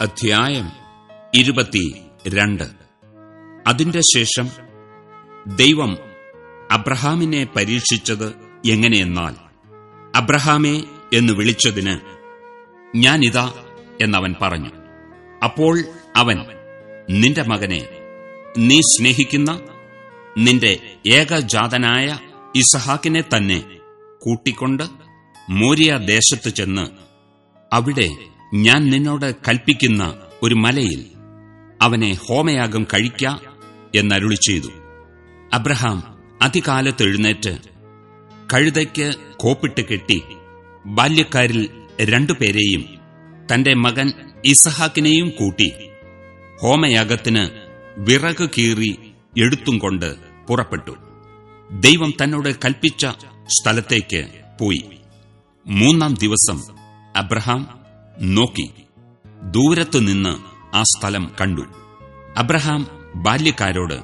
അധ്യായം ഇരുപത്തി രണ്ട് അതിന്റെ ശേഷം ദൈവം അബ്രഹാമിനെ പരീക്ഷിച്ചത് എങ്ങനെയെന്നാൽ അബ്രഹാമേ എന്ന് വിളിച്ചതിന് ഞാനിതാ എന്നവൻ പറഞ്ഞു. അപ്പോൾ അവൻ നിന്റെ മകനെ നീ സ്നേഹിക്കുന്ന നിന്റെ ഏകജാതനായ ഇസഹാക്കിനെ തന്നെ കൂട്ടിക്കൊണ്ട് മോരിയ ദേശത്ത് ചെന്ന് അവിടെ ഞാൻ നിന്നോട് കൽപ്പിക്കുന്ന ഒരു മലയിൽ അവനെ ഹോമയാഗം കഴിക്ക എന്നരുളി ചെയ്തു. അബ്രഹാം അതികാലത്ത് എഴുന്നേറ്റ് കഴുതയ്ക്ക് കോപ്പിട്ട് കെട്ടി ബാല്യക്കാരിൽ രണ്ടുപേരെയും തന്റെ മകൻ ഇസഹാക്കിനെയും കൂട്ടി ഹോമയാഗത്തിന് വിറക് കീറി എടുത്തും കൊണ്ട് പുറപ്പെട്ടു. ദൈവം തന്നോട് കൽപ്പിച്ച സ്ഥലത്തേക്ക് പോയി. മൂന്നാം ദിവസം അബ്രഹാം നോക്കി. ദൂരത്തുനിന്ന് ആ സ്ഥലം കണ്ടു. അബ്രഹാം ബാല്യക്കാരോട്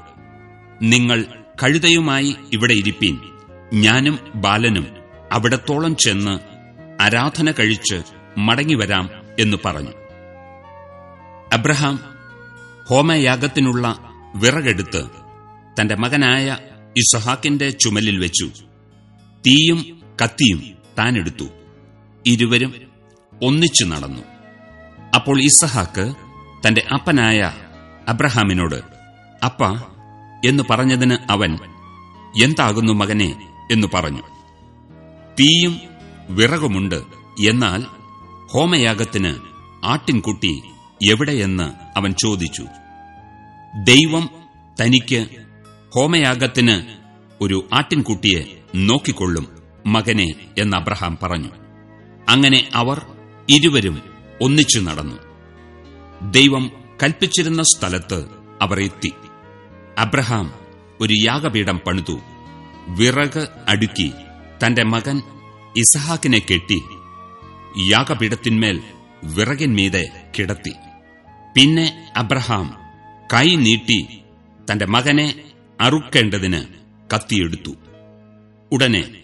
നിങ്ങൾ കഴുതയുമായി ഇവിടെ ഇരിപ്പീൻ. ഞാനും ബാലനും അവിടത്തോളം ചെന്ന് ആരാധന കഴിച്ച് മടങ്ങിവരാം എന്ന് പറഞ്ഞു. അബ്രഹാം ഹോമയാഗത്തിനുള്ള വിറകെടുത്ത് തന്റെ മകനായ ഇസഹാക്കിന്റെ ചുമലിൽ വെച്ചു. തീയും കത്തിയും താനെടുത്തു ഇരുവരും ഒന്നിച്ചു നടന്നു. അപ്പോൾ ഇസഹാക്ക് തന്റെ അപ്പനായ അബ്രഹാമിനോട് അപ്പ എന്ന് പറഞ്ഞതിന് അവൻ എന്താകുന്നു മകനെ? എന്ന് പറഞ്ഞു. തീയും വിറകുമുണ്ട്. എന്നാൽ ഹോമയാഗത്തിന് ആട്ടിൻകുട്ടി എവിടെയെന്ന് അവൻ ചോദിച്ചു. ദൈവം തനിക്ക് ഹോമയാഗത്തിന് ഒരു ആട്ടിൻകുട്ടിയെ നോക്കിക്കൊള്ളും മകനെ എന്ന് അബ്രഹാം പറഞ്ഞു. അങ്ങനെ അവർ ഇരുവരും ഒന്നിച്ചു നടന്നു. ദൈവം കൽപ്പിച്ചിരുന്ന സ്ഥലത്ത് അവർ എത്തി. അബ്രഹാം ഒരു യാഗപീഠം പണിതു. വിറക് അടുക്കി തന്റെ മകൻ ഇസഹാക്കിനെ കെട്ടി യാഗപീഠത്തിന്മേൽ വിറകിന്മീതെ കിടത്തി. പിന്നെ അബ്രഹാം കൈ നീട്ടി തന്റെ മകനെ അറുക്കേണ്ടതിന് കത്തിയെടുത്തു. ഉടനെ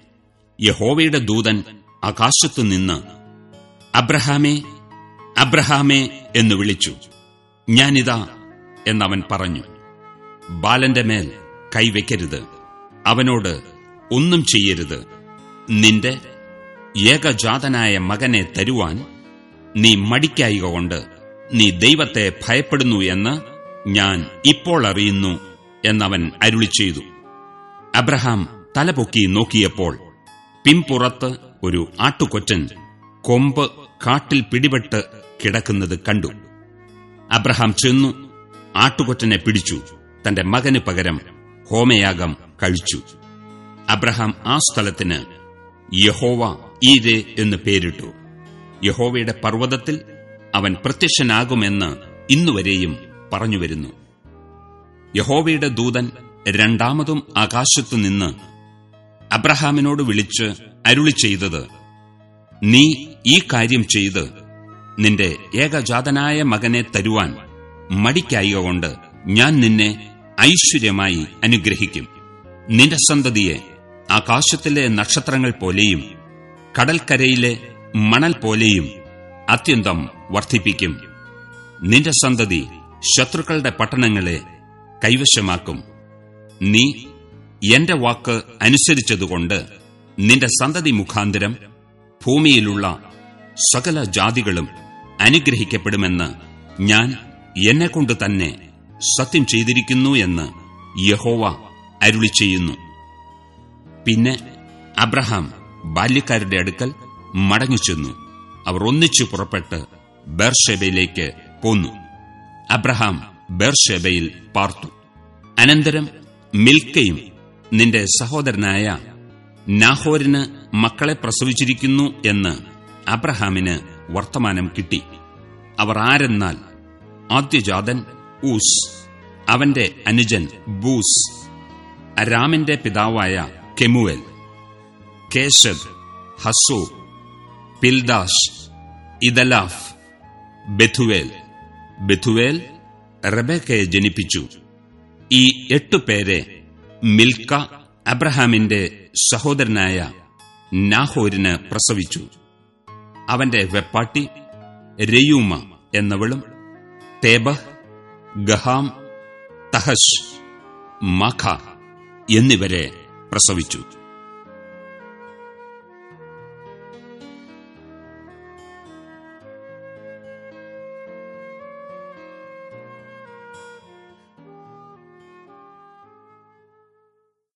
യഹോവയുടെ ദൂതൻ ആകാശത്തുനിന്ന് അബ്രഹാമേ അബ്രഹാമേ എന്ന് വിളിച്ചു. ഞാനിതാ എന്നവൻ പറഞ്ഞു. ബാലന്റെ മേൽ കൈവയ്ക്കരുത് അവനോട് ഒന്നും ചെയ്യരുത്. നിന്റെ ഏകജാതനായ മകനെ തരുവാൻ നീ മടിക്കായിക കൊണ്ട് നീ ദൈവത്തെ ഭയപ്പെടുന്നു എന്ന് ഞാൻ ഇപ്പോൾ അറിയുന്നു എന്നവൻ അരുളി ചെയ്തു. അബ്രഹാം തലപൊക്കി നോക്കിയപ്പോൾ പിൻപുറത്ത് ഒരു ആട്ടുകൊറ്റൻ കൊമ്പ് കാട്ടിൽ പിടിപെട്ട് കിടക്കുന്നത് കണ്ടു. അബ്രഹാം ചെന്നു ആട്ടുകൊറ്റനെ പിടിച്ചു തന്റെ മകന് പകരം ഹോമയാഗം കഴിച്ചു. അബ്രഹാം ആ സ്ഥലത്തിന് യഹോവ ഈരെ എന്ന് പേരിട്ടു. യഹോവയുടെ പർവതത്തിൽ അവൻ പ്രത്യക്ഷനാകുമെന്ന് ഇന്നുവരെയും പറഞ്ഞുവരുന്നു. യഹോവയുടെ ദൂതൻ രണ്ടാമതും ആകാശത്തുനിന്ന് അബ്രഹാമിനോട് വിളിച്ച് അരുളി ചെയ്തത് നീ ഈ കാര്യം ചെയ്ത് നിന്റെ ഏകജാതനായ മകനെ തരുവാൻ മടിക്കായകൊണ്ട് ഞാൻ നിന്നെ ഐശ്വര്യമായി അനുഗ്രഹിക്കും. നിന്റെ സന്തതിയെ ആകാശത്തിലെ നക്ഷത്രങ്ങൾ പോലെയും കടൽക്കരയിലെ മണൽ പോലെയും അത്യന്തം വർദ്ധിപ്പിക്കും. നിന്റെ സന്തതി ശത്രുക്കളുടെ പട്ടണങ്ങളെ കൈവശമാക്കും. നീ എന്റെ വാക്ക് അനുസരിച്ചതുകൊണ്ട് നിന്റെ സന്തതി മുഖാന്തരം ഭൂമിയിലുള്ള സകല ജാതികളും അനുഗ്രഹിക്കപ്പെടുമെന്ന് ഞാൻ എന്നെക്കൊണ്ട് തന്നെ സത്യം ചെയ്തിരിക്കുന്നു എന്ന് യഹോവ അരുളി ചെയ്യുന്നു. പിന്നെ അബ്രഹാം ബാല്യക്കാരുടെ അടുക്കൽ മടങ്ങിച്ചെന്നു അവർ ഒന്നിച്ചു പുറപ്പെട്ട് ബേർഷെബയിലേക്ക് പോന്നു. അബ്രഹാം ബേർഷെബയിൽ പാർത്തു. അനന്തരം മിൽക്കയും നിന്റെ സഹോദരനായ നാഹോരിന് മക്കളെ പ്രസവിച്ചിരിക്കുന്നു എന്ന് അബ്രഹാമിന് വർത്തമാനം കിട്ടി. അവർ ആരെന്നാൽ? ആദ്യജാതൻ ഊസ് അവന്റെ അനുജൻ ബൂസ് അരാമിന്റെ പിതാവായ കെമുവൽ കേശബ് ഹസോ പിൽദാഷ് ഇദലാഫ് ബെഥുവേൽ. ബെഥുവേൽ റബേക്കയെ ജനിപ്പിച്ചു. ഈ എട്ടു പേരെ മിൽക്ക അബ്രഹാമിന്റെ സഹോദരനായ നാഹോരിന് പ്രസവിച്ചു. അവന്റെ വെപ്പാട്ടി രയൂമ എന്നവളും തേബ ഗഹാം തഹഷ് മഖ എന്നിവരെ പ്രസവിച്ചു.